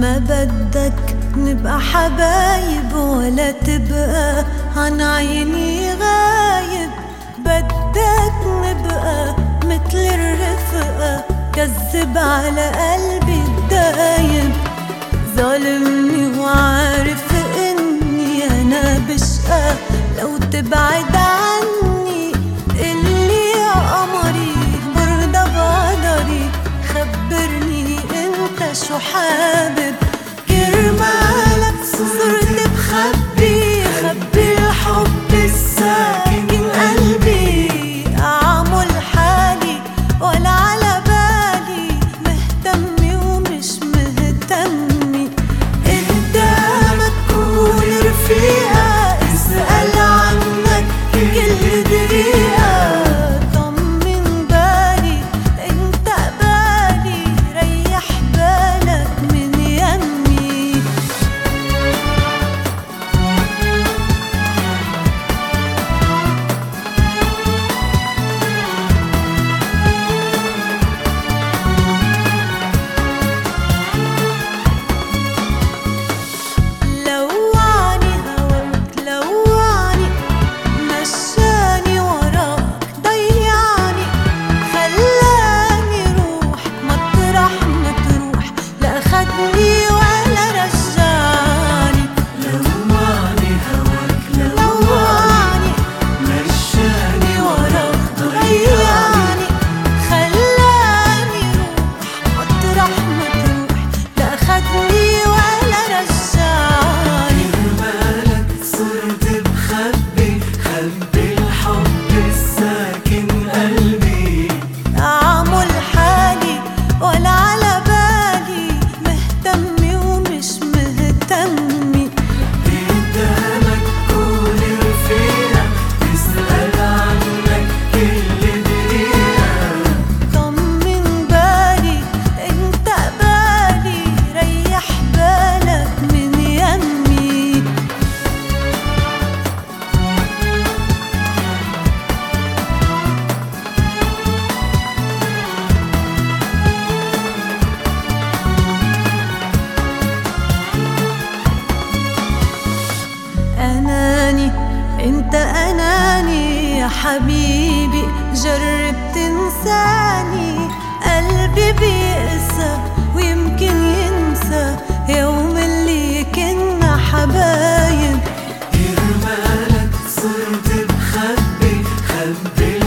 ما بدك نبقى حبايب ولا تبقى عن عيني غايب. بدك نبقى متل الرفقة كذب على قلبي الدايب. ظالمني وعارف إني أنا بشقى. لو تبعد انت اناني يا حبيبي جرب تنساني قلبي بيقسى ويمكن ينسى. يوم اللي كنا حبايب. كرمالك صرت مخبي خبي.